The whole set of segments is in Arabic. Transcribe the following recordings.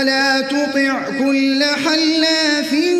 ولا تطع كل حلاف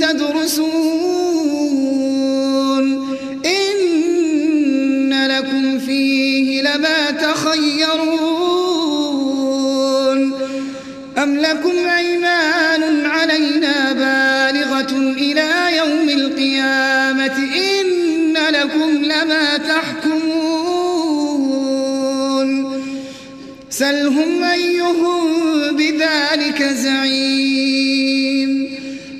تدرسون. إن لكم فيه لما ما تخيرون. أم لكم أيمان علينا بالغة إلى يوم القيامة؟ إن لكم لما تحكمون. سلهم أيهم بذلك زعيم.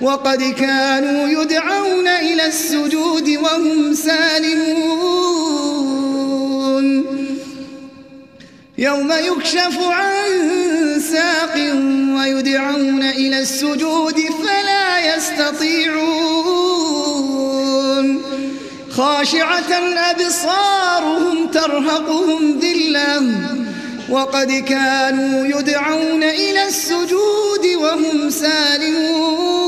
وقد كانوا يدعون إلى السجود وهم سالمون. يوم يكشف عن ساق ويدعون إلى السجود فلا يستطيعون. خاشعة أبصارهم ترهقهم ذلة. وقد كانوا يدعون إلى السجود وهم سالمون.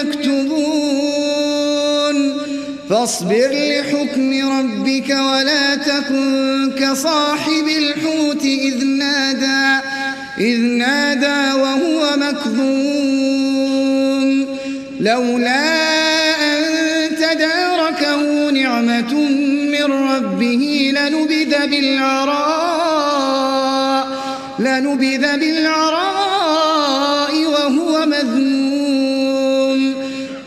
يكتبون. فاصبر لحكم ربك ولا تكن كصاحب الحوت إذ نادى إذ نادى وهو مكذوم لولا أن تداركه نعمة من ربه لنبذ بالعراء لنبذ بالعراء